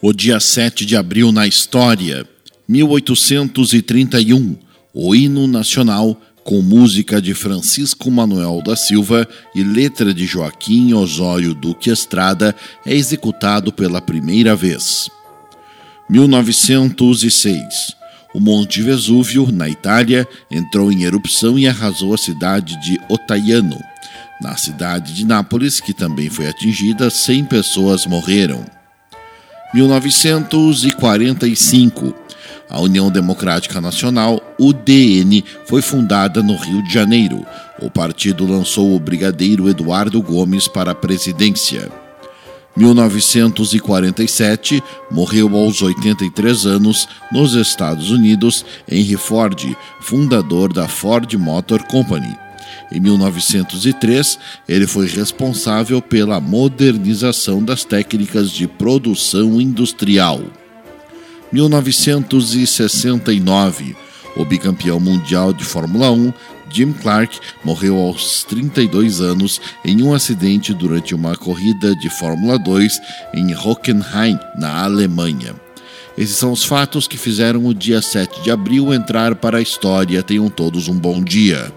O dia 7 de abril na história, 1831, o hino nacional com música de Francisco Manuel da Silva e letra de Joaquim Osório Duque Estrada é executado pela primeira vez. 1906. O Monte Vesúvio, na Itália, entrou em erupção e arrasou a cidade de Otaiano. Na cidade de Nápoles, que também foi atingida, 100 pessoas morreram. 1945. A União Democrática Nacional, UDN, foi fundada no Rio de Janeiro. O partido lançou o brigadeiro Eduardo Gomes para a presidência. 1947, morreu aos 83 anos nos Estados Unidos Henry Ford, fundador da Ford Motor Company. Em 1903, ele foi responsável pela modernização das técnicas de produção industrial. 1969, o bicampeão mundial de Fórmula 1, Jim Clark, morreu aos 32 anos em um acidente durante uma corrida de Fórmula 2 em Hockenheim, na Alemanha. Esses são os fatos que fizeram o dia 7 de abril entrar para a história. Tenham todos um bom dia.